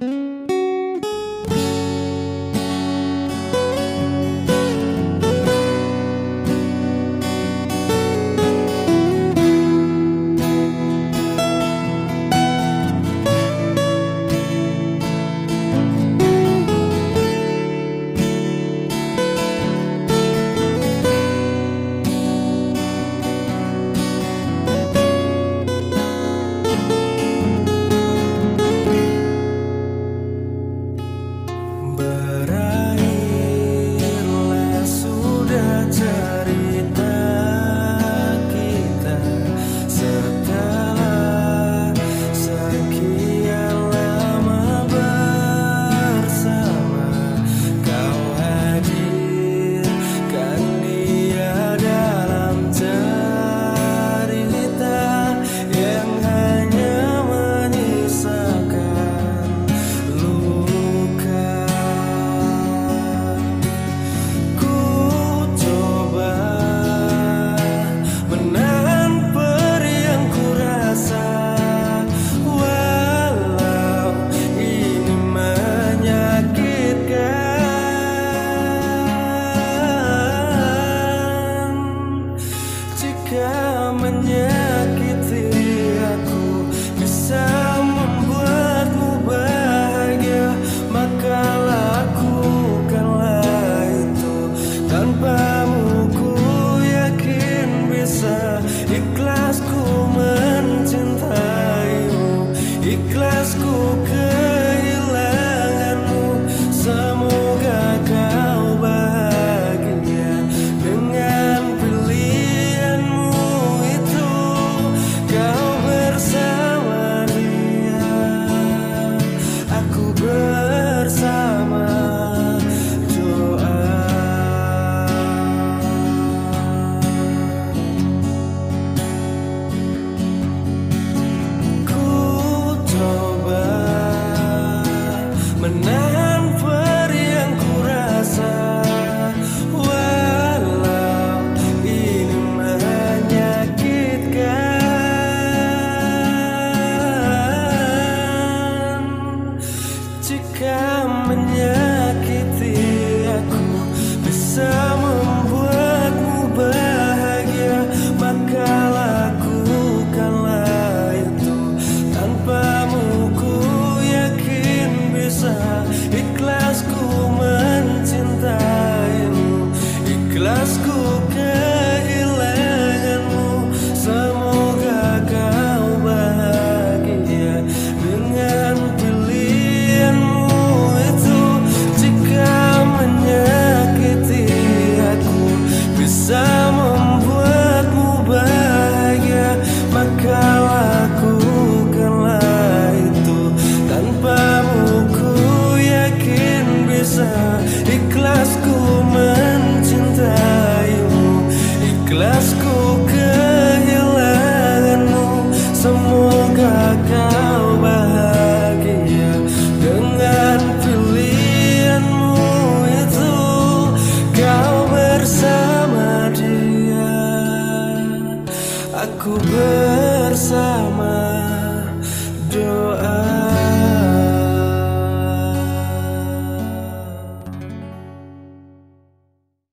Mm-hmm. return. menyakiti aku. Bisa membuatmu bahagia. Maka lakukanlah itu. Tanpamu ku yakin bisa. less